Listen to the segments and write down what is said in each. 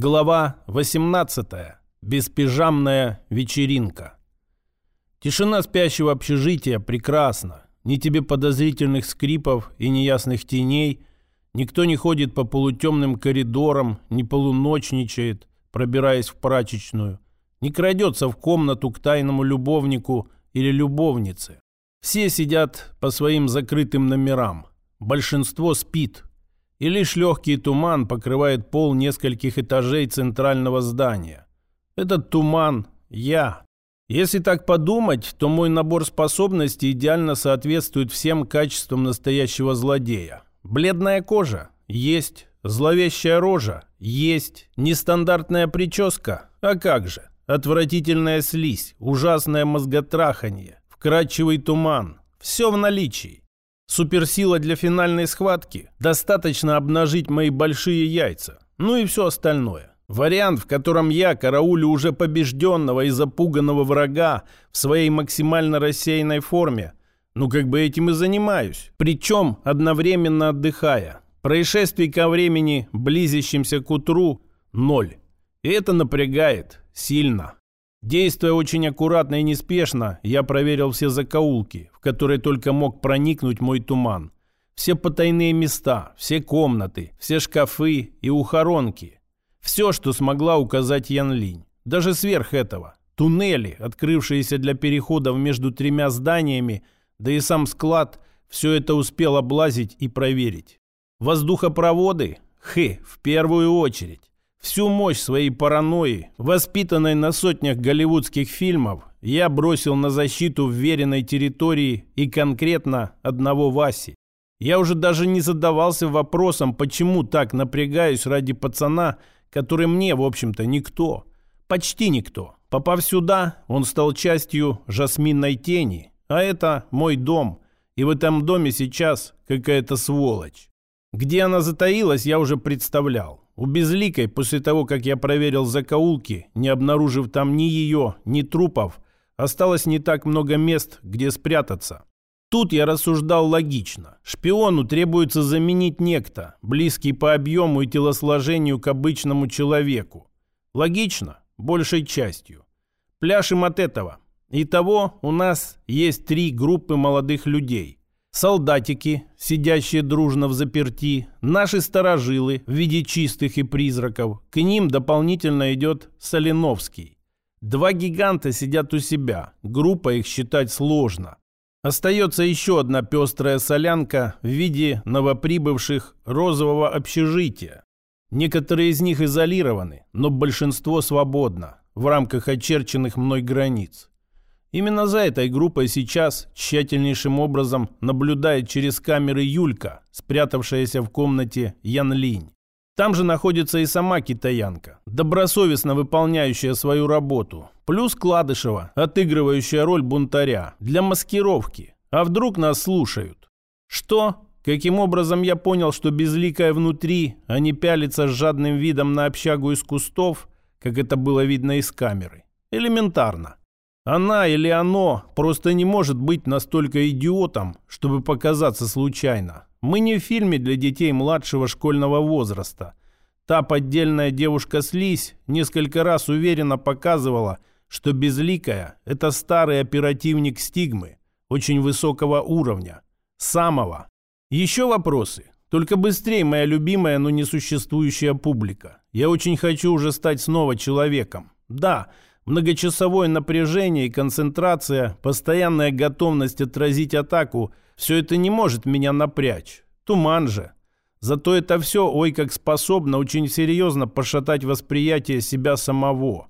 Глава 18. Беспижамная вечеринка. Тишина спящего общежития прекрасна. Ни тебе подозрительных скрипов и неясных теней. Никто не ходит по полутемным коридорам, не полуночничает, пробираясь в прачечную. Не крадется в комнату к тайному любовнику или любовнице. Все сидят по своим закрытым номерам. Большинство спит, и лишь легкий туман покрывает пол нескольких этажей центрального здания. Этот туман – я. Если так подумать, то мой набор способностей идеально соответствует всем качествам настоящего злодея. Бледная кожа – есть. Зловещая рожа – есть. Нестандартная прическа – а как же. Отвратительная слизь, ужасное мозготраханье, вкрадчивый туман – все в наличии. Суперсила для финальной схватки. Достаточно обнажить мои большие яйца. Ну и все остальное. Вариант, в котором я караулю уже побежденного и запуганного врага в своей максимально рассеянной форме. Ну как бы этим и занимаюсь. Причем одновременно отдыхая. Происшествий ко времени, близящимся к утру, ноль. И это напрягает сильно. Действуя очень аккуратно и неспешно, я проверил все закоулки, в которые только мог проникнуть мой туман. Все потайные места, все комнаты, все шкафы и ухоронки. Все, что смогла указать Ян Линь. Даже сверх этого. Туннели, открывшиеся для переходов между тремя зданиями, да и сам склад, все это успел облазить и проверить. Воздухопроводы? Хы, в первую очередь. Всю мощь своей паранойи, воспитанной на сотнях голливудских фильмов, я бросил на защиту вверенной территории и конкретно одного Васи. Я уже даже не задавался вопросом, почему так напрягаюсь ради пацана, который мне, в общем-то, никто. Почти никто. Попав сюда, он стал частью жасминной тени. А это мой дом. И в этом доме сейчас какая-то сволочь. Где она затаилась, я уже представлял. У Безликой, после того, как я проверил закоулки, не обнаружив там ни ее, ни трупов, осталось не так много мест, где спрятаться. Тут я рассуждал логично. Шпиону требуется заменить некто, близкий по объему и телосложению к обычному человеку. Логично, большей частью. Пляшем от этого. Итого у нас есть три группы молодых людей солдатики, сидящие дружно в заперти, наши старожилы в виде чистых и призраков. К ним дополнительно идет Соленовский. Два гиганта сидят у себя, группа их считать сложно. Остается еще одна пестрая солянка в виде новоприбывших розового общежития. Некоторые из них изолированы, но большинство свободно в рамках очерченных мной границ. Именно за этой группой сейчас тщательнейшим образом наблюдает через камеры Юлька, спрятавшаяся в комнате Ян Линь. Там же находится и сама китаянка, добросовестно выполняющая свою работу, плюс Кладышева, отыгрывающая роль бунтаря для маскировки. А вдруг нас слушают? Что? Каким образом я понял, что безликая внутри, а не пялится с жадным видом на общагу из кустов, как это было видно из камеры? Элементарно. Она или оно просто не может быть настолько идиотом, чтобы показаться случайно. Мы не в фильме для детей младшего школьного возраста. Та поддельная девушка-слизь несколько раз уверенно показывала, что Безликая – это старый оперативник стигмы, очень высокого уровня. Самого. Еще вопросы? Только быстрее, моя любимая, но несуществующая публика. Я очень хочу уже стать снова человеком. Да, Многочасовое напряжение и концентрация, постоянная готовность отразить атаку – все это не может меня напрячь. Туман же. Зато это все, ой, как способно очень серьезно пошатать восприятие себя самого.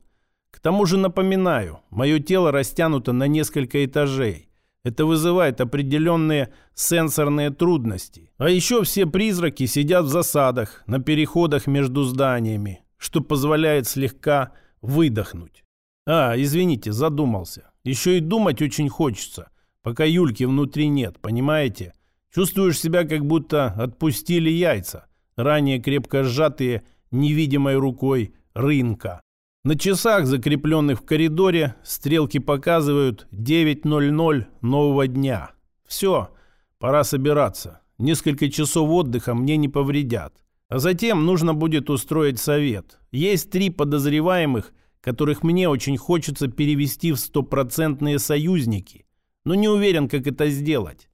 К тому же напоминаю, мое тело растянуто на несколько этажей. Это вызывает определенные сенсорные трудности. А еще все призраки сидят в засадах, на переходах между зданиями, что позволяет слегка выдохнуть. А, извините, задумался. Еще и думать очень хочется, пока Юльки внутри нет, понимаете? Чувствуешь себя, как будто отпустили яйца, ранее крепко сжатые невидимой рукой рынка. На часах, закрепленных в коридоре, стрелки показывают 9.00 нового дня. Все, пора собираться. Несколько часов отдыха мне не повредят. А затем нужно будет устроить совет. Есть три подозреваемых, которых мне очень хочется перевести в стопроцентные союзники, но не уверен, как это сделать.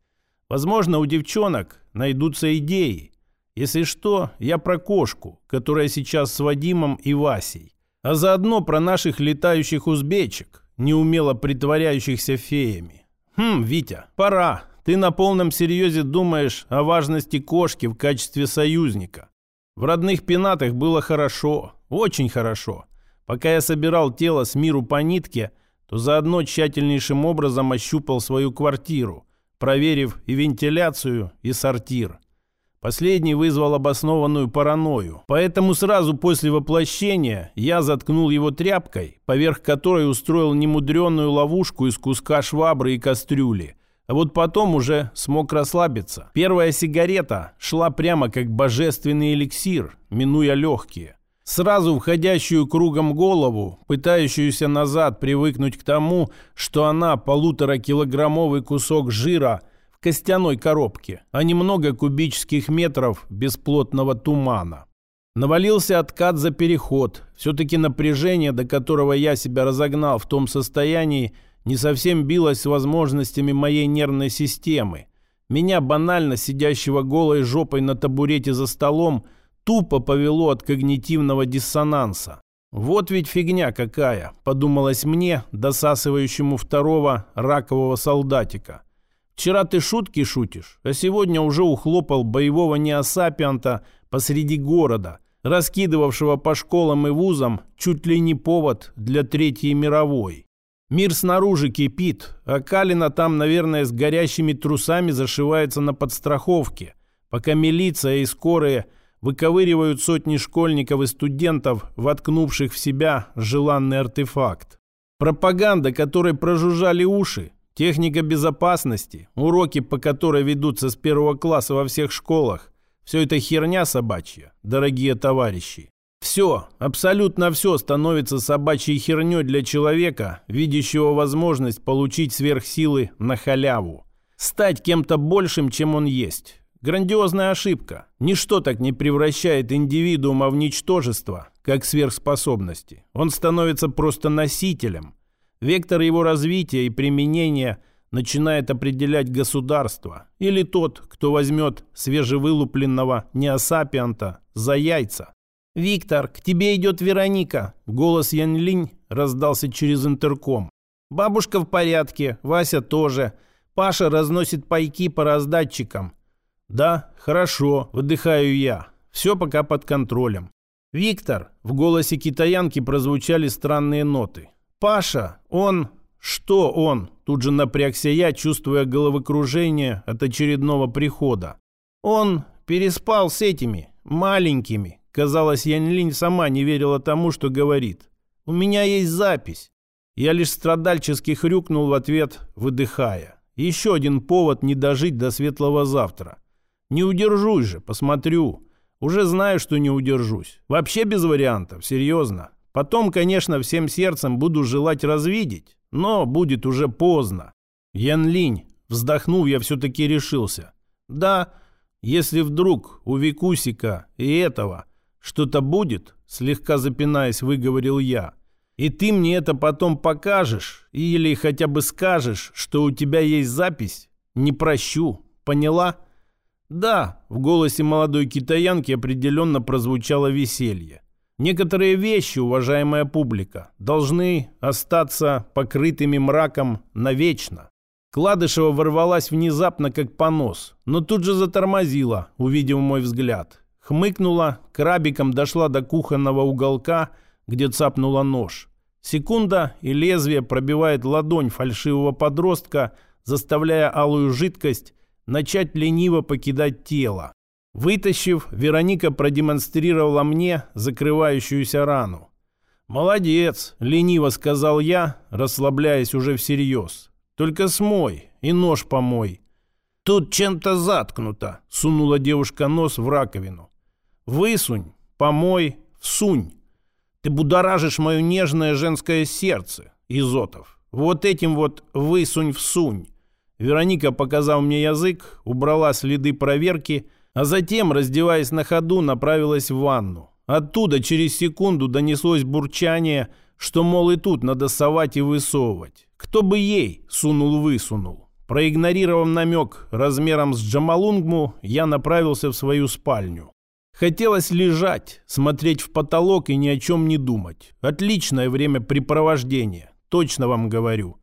Возможно, у девчонок найдутся идеи. Если что, я про кошку, которая сейчас с Вадимом и Васей, а заодно про наших летающих узбечек, неумело притворяющихся феями. Хм, Витя, пора. Ты на полном серьезе думаешь о важности кошки в качестве союзника. В родных пенатах было хорошо, очень хорошо. Пока я собирал тело с миру по нитке, то заодно тщательнейшим образом ощупал свою квартиру, проверив и вентиляцию, и сортир. Последний вызвал обоснованную паранойю, поэтому сразу после воплощения я заткнул его тряпкой, поверх которой устроил немудренную ловушку из куска швабры и кастрюли. А вот потом уже смог расслабиться. Первая сигарета шла прямо как божественный эликсир, минуя легкие сразу входящую кругом голову, пытающуюся назад привыкнуть к тому, что она полуторакилограммовый кусок жира в костяной коробке, а немного кубических метров бесплотного тумана. Навалился откат за переход. Все-таки напряжение, до которого я себя разогнал в том состоянии, не совсем билось с возможностями моей нервной системы. Меня банально, сидящего голой жопой на табурете за столом, тупо повело от когнитивного диссонанса. «Вот ведь фигня какая», — подумалось мне, досасывающему второго ракового солдатика. «Вчера ты шутки шутишь, а сегодня уже ухлопал боевого неосапианта посреди города, раскидывавшего по школам и вузам чуть ли не повод для Третьей мировой. Мир снаружи кипит, а Калина там, наверное, с горящими трусами зашивается на подстраховке, пока милиция и скорые – выковыривают сотни школьников и студентов, воткнувших в себя желанный артефакт. Пропаганда, которой прожужжали уши, техника безопасности, уроки, по которой ведутся с первого класса во всех школах, все это херня собачья, дорогие товарищи. Все, абсолютно все становится собачьей херней для человека, видящего возможность получить сверхсилы на халяву. Стать кем-то большим, чем он есть. Грандиозная ошибка. Ничто так не превращает индивидуума в ничтожество, как сверхспособности. Он становится просто носителем. Вектор его развития и применения начинает определять государство или тот, кто возьмет свежевылупленного неосапианта за яйца. «Виктор, к тебе идет Вероника!» Голос Янлинь раздался через интерком. «Бабушка в порядке, Вася тоже. Паша разносит пайки по раздатчикам. «Да, хорошо, выдыхаю я. Все пока под контролем». «Виктор!» — в голосе китаянки прозвучали странные ноты. «Паша, он...» «Что он?» — тут же напрягся я, чувствуя головокружение от очередного прихода. «Он переспал с этими, маленькими». Казалось, Янь сама не верила тому, что говорит. «У меня есть запись». Я лишь страдальчески хрюкнул в ответ, выдыхая. Еще один повод не дожить до светлого завтра. Не удержусь же, посмотрю. Уже знаю, что не удержусь. Вообще без вариантов, серьезно. Потом, конечно, всем сердцем буду желать развидеть, но будет уже поздно. Ян Линь, вздохнув, я все-таки решился. Да, если вдруг у Викусика и этого что-то будет, слегка запинаясь, выговорил я, и ты мне это потом покажешь или хотя бы скажешь, что у тебя есть запись, не прощу, поняла?» Да, в голосе молодой китаянки определенно прозвучало веселье. Некоторые вещи, уважаемая публика, должны остаться покрытыми мраком навечно. Кладышева ворвалась внезапно, как понос, но тут же затормозила, увидев мой взгляд. Хмыкнула, крабиком дошла до кухонного уголка, где цапнула нож. Секунда, и лезвие пробивает ладонь фальшивого подростка, заставляя алую жидкость начать лениво покидать тело. Вытащив, Вероника продемонстрировала мне закрывающуюся рану. «Молодец!» — лениво сказал я, расслабляясь уже всерьез. «Только смой и нож помой». «Тут чем-то заткнуто», — сунула девушка нос в раковину. «Высунь, помой, всунь. Ты будоражишь мое нежное женское сердце, Изотов. Вот этим вот высунь-всунь. Вероника, показав мне язык, убрала следы проверки, А затем, раздеваясь на ходу, направилась в ванну. Оттуда через секунду донеслось бурчание, что, мол, и тут надо совать и высовывать. Кто бы ей сунул-высунул. Проигнорировав намек размером с Джамалунгму, я направился в свою спальню. Хотелось лежать, смотреть в потолок и ни о чем не думать. Отличное времяпрепровождение, точно вам говорю.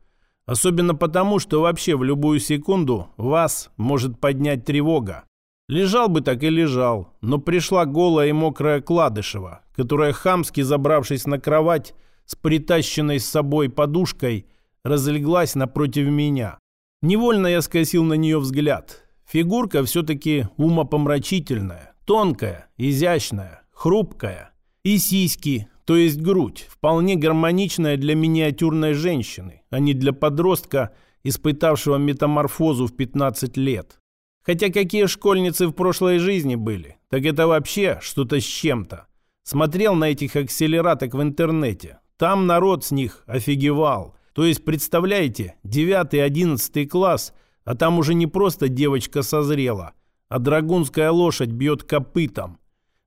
Особенно потому, что вообще в любую секунду вас может поднять тревога. Лежал бы так и лежал, но пришла голая и мокрая Кладышева, которая, хамски забравшись на кровать с притащенной с собой подушкой, разлеглась напротив меня. Невольно я скосил на нее взгляд. Фигурка все-таки умопомрачительная, тонкая, изящная, хрупкая. И сиськи, то есть грудь, вполне гармоничная для миниатюрной женщины, а не для подростка, испытавшего метаморфозу в 15 лет. Хотя какие школьницы в прошлой жизни были, так это вообще что-то с чем-то. Смотрел на этих акселераток в интернете. Там народ с них офигевал. То есть, представляете, 9-11 класс, а там уже не просто девочка созрела, а драгунская лошадь бьет копытом.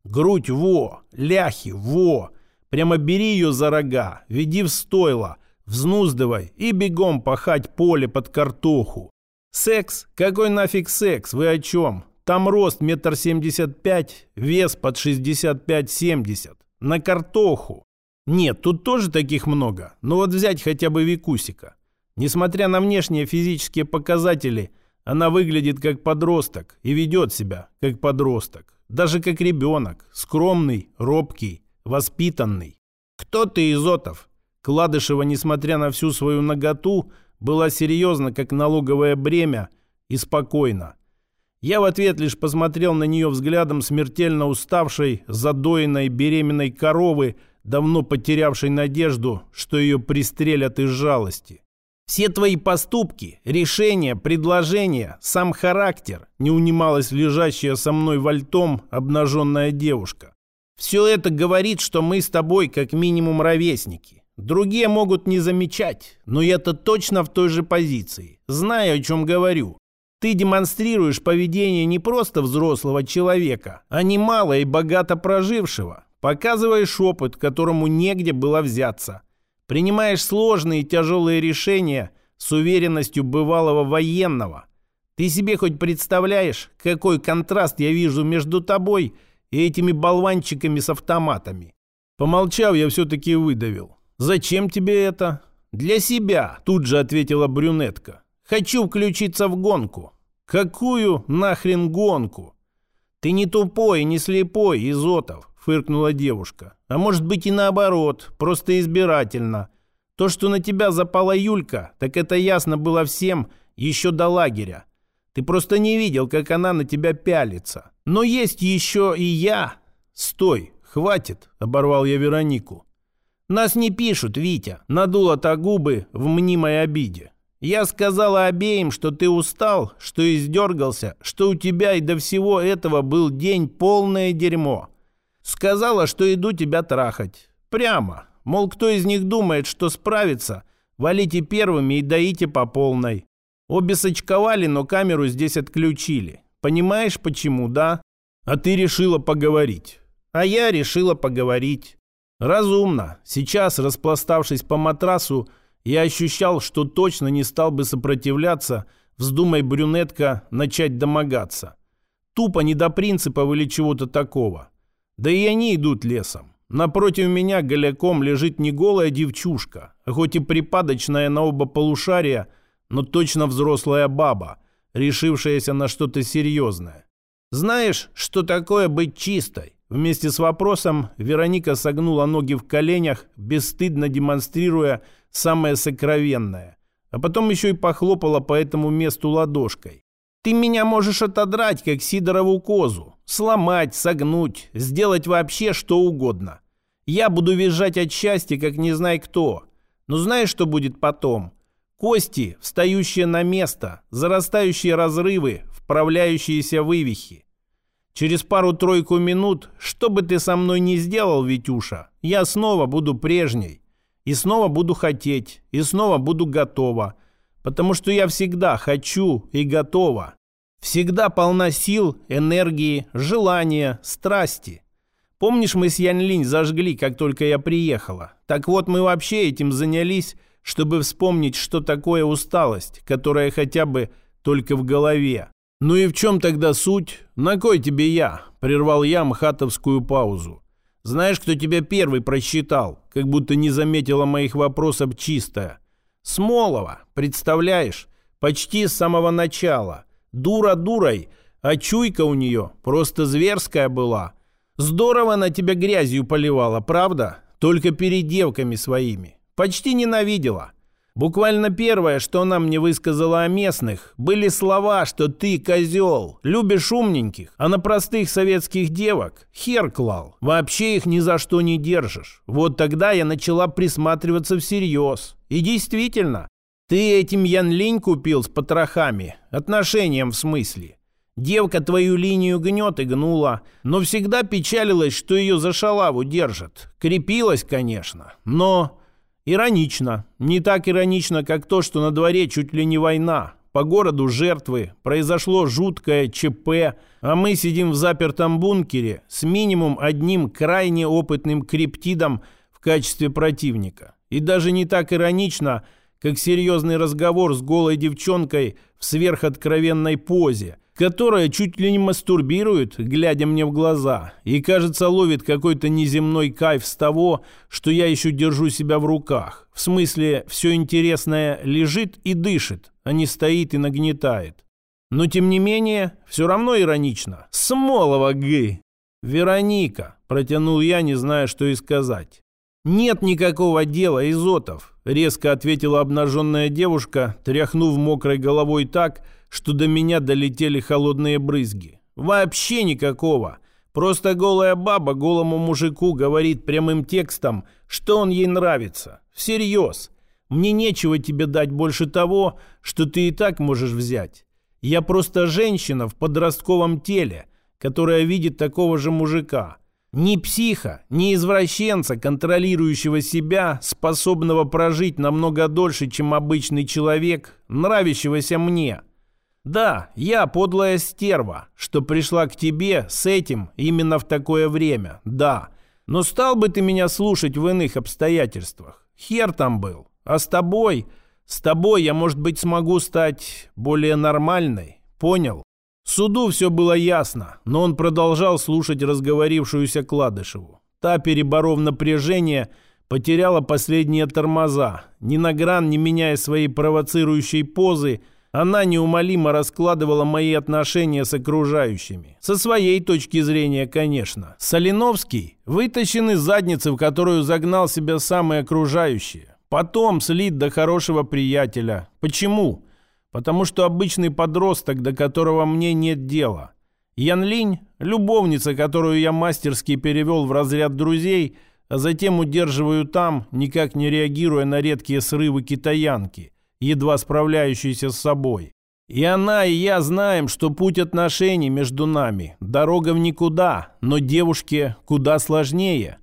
Грудь во, ляхи во. Прямо бери ее за рога, веди в стойло, взнуздывай и бегом пахать поле под картоху. Секс? Какой нафиг секс? Вы о чем? Там рост метр семьдесят пять, вес под шестьдесят пять-семьдесят. На картоху. Нет, тут тоже таких много. Но вот взять хотя бы Викусика. Несмотря на внешние физические показатели, она выглядит как подросток и ведет себя как подросток. Даже как ребенок. Скромный, робкий, воспитанный. Кто ты, Изотов? Кладышева, несмотря на всю свою наготу, была серьезна, как налоговое бремя, и спокойна. Я в ответ лишь посмотрел на нее взглядом смертельно уставшей, задоенной беременной коровы, давно потерявшей надежду, что ее пристрелят из жалости. Все твои поступки, решения, предложения, сам характер, не унималась лежащая со мной вальтом обнаженная девушка. Все это говорит, что мы с тобой как минимум ровесники. Другие могут не замечать, но я-то точно в той же позиции. Знаю, о чем говорю. Ты демонстрируешь поведение не просто взрослого человека, а немало и богато прожившего. Показываешь опыт, которому негде было взяться. Принимаешь сложные и тяжелые решения с уверенностью бывалого военного. Ты себе хоть представляешь, какой контраст я вижу между тобой и этими болванчиками с автоматами? Помолчав, я все-таки выдавил. «Зачем тебе это?» «Для себя», — тут же ответила брюнетка. «Хочу включиться в гонку». «Какую нахрен гонку?» «Ты не тупой и не слепой, Изотов», — фыркнула девушка. «А может быть и наоборот, просто избирательно. То, что на тебя запала Юлька, так это ясно было всем еще до лагеря. Ты просто не видел, как она на тебя пялится. Но есть еще и я». «Стой, хватит», — оборвал я Веронику. Нас не пишут, Витя. Надула та губы в мнимой обиде. Я сказала обеим, что ты устал, что издергался, что у тебя и до всего этого был день полное дерьмо. Сказала, что иду тебя трахать. Прямо. Мол, кто из них думает, что справится, валите первыми и даите по полной. Обе сочковали, но камеру здесь отключили. Понимаешь, почему, да? А ты решила поговорить. А я решила поговорить. Разумно. Сейчас, распластавшись по матрасу, я ощущал, что точно не стал бы сопротивляться, вздумай брюнетка начать домогаться. Тупо не до принципов или чего-то такого. Да и они идут лесом. Напротив меня голяком лежит не голая девчушка, а хоть и припадочная на оба полушария, но точно взрослая баба, решившаяся на что-то серьезное. Знаешь, что такое быть чистой? Вместе с вопросом Вероника согнула ноги в коленях, бесстыдно демонстрируя самое сокровенное. А потом еще и похлопала по этому месту ладошкой. «Ты меня можешь отодрать, как Сидорову козу. Сломать, согнуть, сделать вообще что угодно. Я буду визжать от счастья, как не знай кто. Но знаешь, что будет потом? Кости, встающие на место, зарастающие разрывы, вправляющиеся вывихи. Через пару-тройку минут, что бы ты со мной ни сделал, Витюша, я снова буду прежней. И снова буду хотеть, и снова буду готова. Потому что я всегда хочу и готова. Всегда полна сил, энергии, желания, страсти. Помнишь, мы с Янь Линь зажгли, как только я приехала? Так вот, мы вообще этим занялись, чтобы вспомнить, что такое усталость, которая хотя бы только в голове. Ну и в чем тогда суть? На кой тебе я? Прервал я мхатовскую паузу. Знаешь, кто тебя первый просчитал? Как будто не заметила моих вопросов чистая. Смолова, представляешь? Почти с самого начала. Дура дурой, а чуйка у нее просто зверская была. Здорово она тебя грязью поливала, правда? Только перед девками своими. Почти ненавидела. Буквально первое, что она мне высказала о местных, были слова, что ты козел, любишь умненьких, а на простых советских девок хер клал. Вообще их ни за что не держишь. Вот тогда я начала присматриваться всерьез. И действительно, ты этим Ян Линь купил с потрохами, отношением в смысле. Девка твою линию гнет и гнула, но всегда печалилась, что ее за шалаву держат. Крепилась, конечно, но... Иронично. Не так иронично, как то, что на дворе чуть ли не война. По городу жертвы, произошло жуткое ЧП, а мы сидим в запертом бункере с минимум одним крайне опытным криптидом в качестве противника. И даже не так иронично, как серьезный разговор с голой девчонкой в сверхоткровенной позе – которая чуть ли не мастурбирует, глядя мне в глаза, и, кажется, ловит какой-то неземной кайф с того, что я еще держу себя в руках. В смысле, все интересное лежит и дышит, а не стоит и нагнетает. Но, тем не менее, все равно иронично. Смолова, гы! Вероника, протянул я, не зная, что и сказать. «Нет никакого дела, Изотов», — резко ответила обнаженная девушка, тряхнув мокрой головой так, что до меня долетели холодные брызги. Вообще никакого. Просто голая баба голому мужику говорит прямым текстом, что он ей нравится. Всерьез. Мне нечего тебе дать больше того, что ты и так можешь взять. Я просто женщина в подростковом теле, которая видит такого же мужика. Ни психа, ни извращенца, контролирующего себя, способного прожить намного дольше, чем обычный человек, нравящегося мне – да, я подлая стерва, что пришла к тебе с этим именно в такое время, да. Но стал бы ты меня слушать в иных обстоятельствах? Хер там был. А с тобой... С тобой я, может быть, смогу стать более нормальной. Понял? Суду все было ясно, но он продолжал слушать разговорившуюся Кладышеву. Та, переборов напряжение, потеряла последние тормоза. Ни на гран, не меняя своей провоцирующей позы, она неумолимо раскладывала мои отношения с окружающими. Со своей точки зрения, конечно. Соленовский вытащен из задницы, в которую загнал себя самые окружающие. Потом слит до хорошего приятеля. Почему? Потому что обычный подросток, до которого мне нет дела. Ян Линь – любовница, которую я мастерски перевел в разряд друзей, а затем удерживаю там, никак не реагируя на редкие срывы китаянки едва справляющийся с собой. И она, и я знаем, что путь отношений между нами – дорога в никуда, но девушке куда сложнее.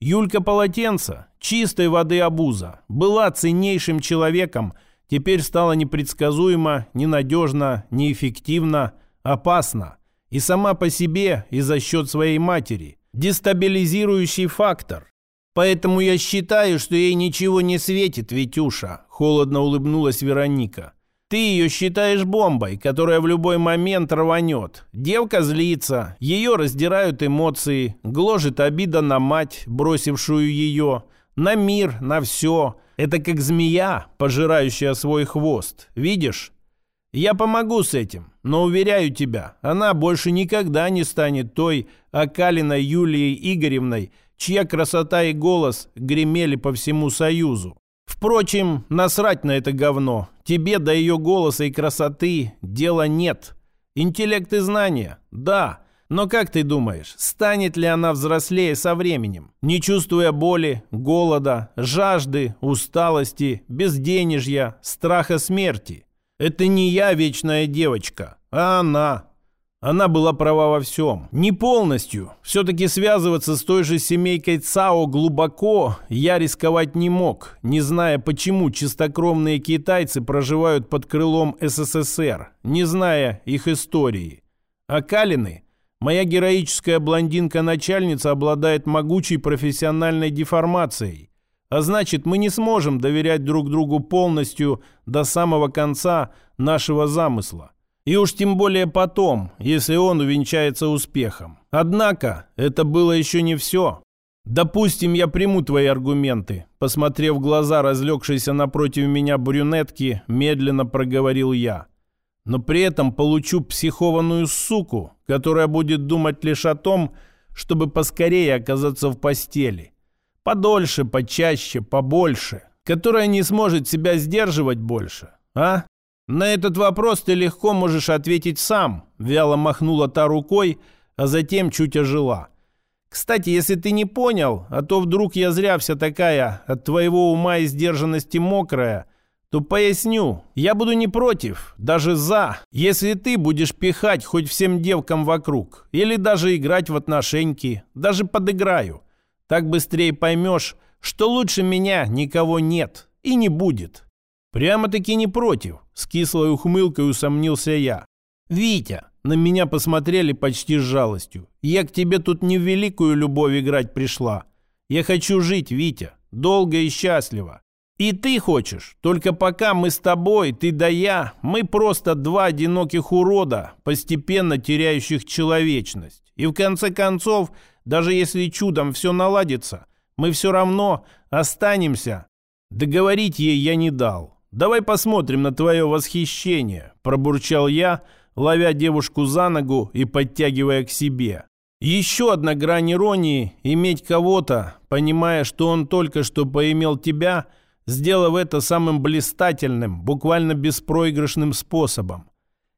Юлька Полотенца, чистой воды обуза, была ценнейшим человеком, теперь стала непредсказуема, ненадежна, неэффективна, опасна. И сама по себе, и за счет своей матери. Дестабилизирующий фактор. Поэтому я считаю, что ей ничего не светит, Витюша», — холодно улыбнулась Вероника. «Ты ее считаешь бомбой, которая в любой момент рванет. Девка злится, ее раздирают эмоции, гложет обида на мать, бросившую ее, на мир, на все. Это как змея, пожирающая свой хвост. Видишь?» Я помогу с этим, но уверяю тебя, она больше никогда не станет той окалиной Юлией Игоревной, чья красота и голос гремели по всему Союзу. Впрочем, насрать на это говно. Тебе до ее голоса и красоты дела нет. Интеллект и знания – да. Но как ты думаешь, станет ли она взрослее со временем, не чувствуя боли, голода, жажды, усталости, безденежья, страха смерти? Это не я вечная девочка, а она. Она была права во всем. Не полностью. Все-таки связываться с той же семейкой ЦАО глубоко я рисковать не мог, не зная, почему чистокровные китайцы проживают под крылом СССР, не зная их истории. А Калины, моя героическая блондинка-начальница, обладает могучей профессиональной деформацией. А значит, мы не сможем доверять друг другу полностью до самого конца нашего замысла. И уж тем более потом, если он увенчается успехом. Однако, это было еще не все. «Допустим, я приму твои аргументы», посмотрев в глаза разлегшейся напротив меня брюнетки, медленно проговорил я. «Но при этом получу психованную суку, которая будет думать лишь о том, чтобы поскорее оказаться в постели. Подольше, почаще, побольше, которая не сможет себя сдерживать больше. А? «На этот вопрос ты легко можешь ответить сам», — вяло махнула та рукой, а затем чуть ожила. «Кстати, если ты не понял, а то вдруг я зря вся такая от твоего ума и сдержанности мокрая, то поясню, я буду не против, даже за, если ты будешь пихать хоть всем девкам вокруг, или даже играть в отношеньки, даже подыграю. Так быстрее поймешь, что лучше меня никого нет и не будет». «Прямо-таки не против», — с кислой ухмылкой усомнился я. «Витя, на меня посмотрели почти с жалостью. Я к тебе тут не в великую любовь играть пришла. Я хочу жить, Витя, долго и счастливо. И ты хочешь, только пока мы с тобой, ты да я, мы просто два одиноких урода, постепенно теряющих человечность. И в конце концов, даже если чудом все наладится, мы все равно останемся. Договорить ей я не дал. «Давай посмотрим на твое восхищение», – пробурчал я, ловя девушку за ногу и подтягивая к себе. Еще одна грань иронии – иметь кого-то, понимая, что он только что поимел тебя, сделав это самым блистательным, буквально беспроигрышным способом.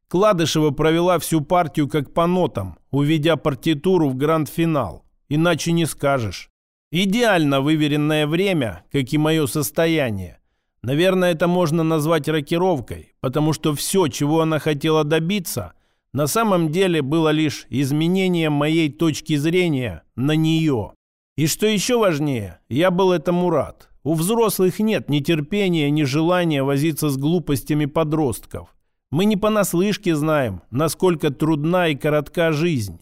Кладышева провела всю партию как по нотам, уведя партитуру в гранд-финал. Иначе не скажешь. Идеально выверенное время, как и мое состояние. Наверное, это можно назвать рокировкой, потому что все, чего она хотела добиться, на самом деле было лишь изменением моей точки зрения на нее. И что еще важнее, я был этому рад. У взрослых нет ни терпения, ни желания возиться с глупостями подростков. Мы не понаслышке знаем, насколько трудна и коротка жизнь.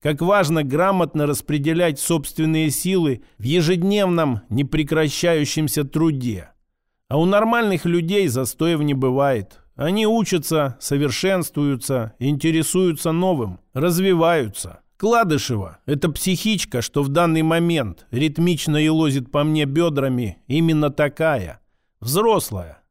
Как важно грамотно распределять собственные силы в ежедневном непрекращающемся труде. А у нормальных людей застоев не бывает. Они учатся, совершенствуются, интересуются новым, развиваются. Кладышева – это психичка, что в данный момент ритмично елозит по мне бедрами, именно такая. Взрослая.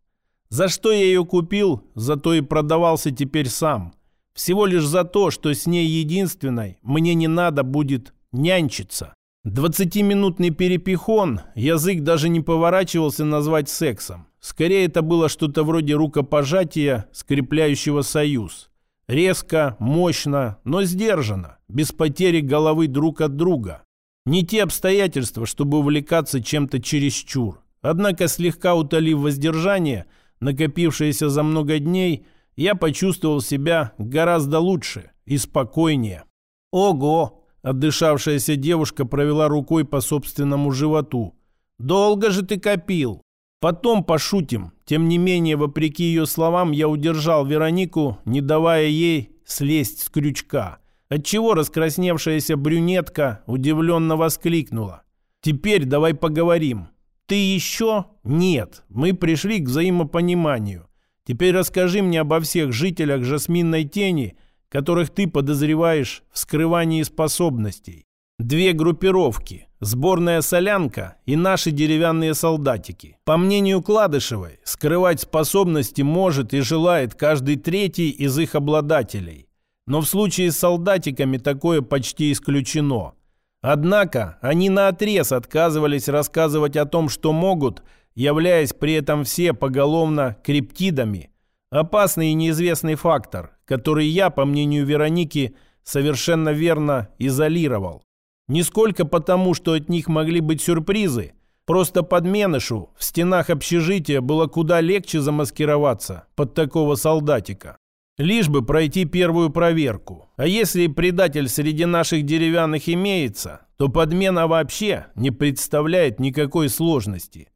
За что я ее купил, зато и продавался теперь сам. Всего лишь за то, что с ней единственной мне не надо будет нянчиться. Двадцатиминутный перепихон язык даже не поворачивался назвать сексом. Скорее, это было что-то вроде рукопожатия, скрепляющего союз. Резко, мощно, но сдержанно, без потери головы друг от друга. Не те обстоятельства, чтобы увлекаться чем-то чересчур. Однако, слегка утолив воздержание, накопившееся за много дней, я почувствовал себя гораздо лучше и спокойнее. Ого! Отдышавшаяся девушка провела рукой по собственному животу. «Долго же ты копил!» «Потом пошутим». Тем не менее, вопреки ее словам, я удержал Веронику, не давая ей слезть с крючка. Отчего раскрасневшаяся брюнетка удивленно воскликнула. «Теперь давай поговорим». «Ты еще?» «Нет, мы пришли к взаимопониманию. Теперь расскажи мне обо всех жителях Жасминной тени – которых ты подозреваешь в скрывании способностей. Две группировки – сборная солянка и наши деревянные солдатики. По мнению Кладышевой, скрывать способности может и желает каждый третий из их обладателей. Но в случае с солдатиками такое почти исключено. Однако они наотрез отказывались рассказывать о том, что могут, являясь при этом все поголовно криптидами. Опасный и неизвестный фактор, который я, по мнению Вероники, совершенно верно изолировал. Не сколько потому, что от них могли быть сюрпризы, просто подменышу в стенах общежития было куда легче замаскироваться под такого солдатика. Лишь бы пройти первую проверку. А если предатель среди наших деревянных имеется, то подмена вообще не представляет никакой сложности.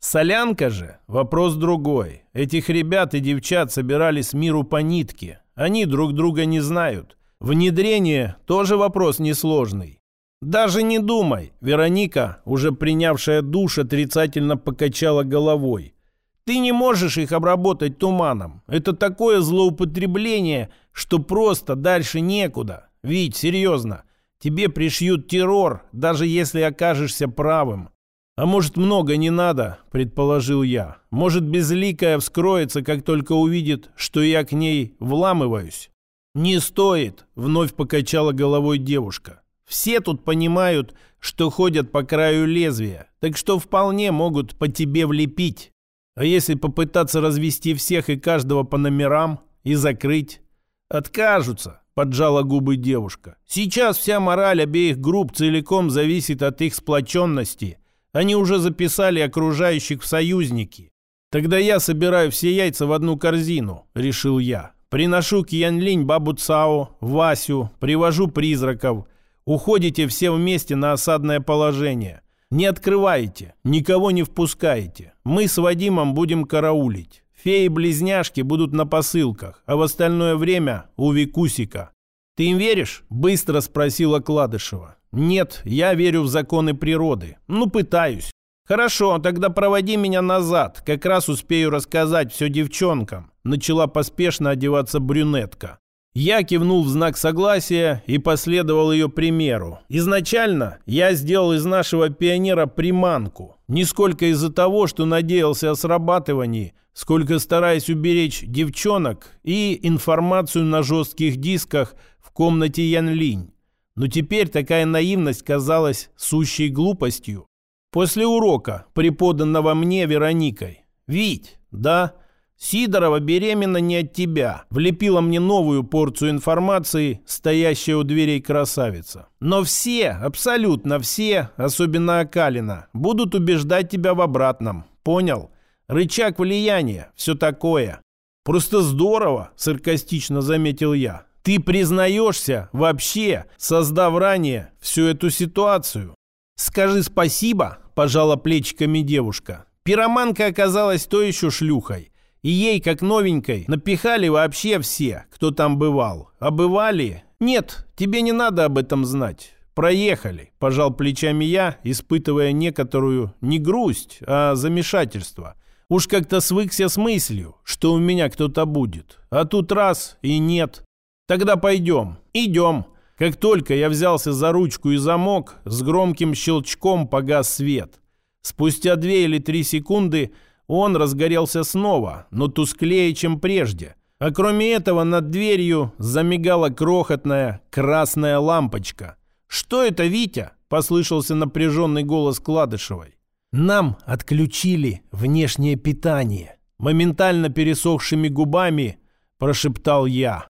Солянка же – вопрос другой. Этих ребят и девчат собирали с миру по нитке. Они друг друга не знают. Внедрение – тоже вопрос несложный. «Даже не думай!» Вероника, уже принявшая душ, отрицательно покачала головой. «Ты не можешь их обработать туманом. Это такое злоупотребление, что просто дальше некуда. Вить, серьезно, тебе пришьют террор, даже если окажешься правым. «А может, много не надо?» – предположил я. «Может, безликая вскроется, как только увидит, что я к ней вламываюсь?» «Не стоит!» – вновь покачала головой девушка. «Все тут понимают, что ходят по краю лезвия, так что вполне могут по тебе влепить. А если попытаться развести всех и каждого по номерам и закрыть?» «Откажутся!» – поджала губы девушка. «Сейчас вся мораль обеих групп целиком зависит от их сплоченности – они уже записали окружающих в союзники. Тогда я собираю все яйца в одну корзину, решил я. Приношу к Янлинь бабу Цао, Васю, привожу призраков. Уходите все вместе на осадное положение. Не открывайте, никого не впускайте. Мы с Вадимом будем караулить. Феи-близняшки будут на посылках, а в остальное время у Викусика. «Ты им веришь?» – быстро спросила Кладышева. «Нет, я верю в законы природы. Ну, пытаюсь». «Хорошо, тогда проводи меня назад. Как раз успею рассказать все девчонкам». Начала поспешно одеваться брюнетка. Я кивнул в знак согласия и последовал ее примеру. Изначально я сделал из нашего пионера приманку. Не сколько из-за того, что надеялся о срабатывании, сколько стараясь уберечь девчонок и информацию на жестких дисках в комнате Ян Линь. Но теперь такая наивность казалась сущей глупостью. После урока, преподанного мне Вероникой. «Вить, да, Сидорова беременна не от тебя», влепила мне новую порцию информации, стоящая у дверей красавица. «Но все, абсолютно все, особенно Акалина, будут убеждать тебя в обратном. Понял? Рычаг влияния, все такое». «Просто здорово», саркастично заметил я. Ты признаешься вообще, создав ранее всю эту ситуацию? Скажи спасибо, пожала плечиками девушка. Пироманка оказалась то еще шлюхой. И ей, как новенькой, напихали вообще все, кто там бывал. А бывали? Нет, тебе не надо об этом знать. Проехали, пожал плечами я, испытывая некоторую не грусть, а замешательство. Уж как-то свыкся с мыслью, что у меня кто-то будет. А тут раз и нет. «Тогда пойдем». «Идем». Как только я взялся за ручку и замок, с громким щелчком погас свет. Спустя две или три секунды он разгорелся снова, но тусклее, чем прежде. А кроме этого над дверью замигала крохотная красная лампочка. «Что это, Витя?» – послышался напряженный голос Кладышевой. «Нам отключили внешнее питание». Моментально пересохшими губами прошептал я.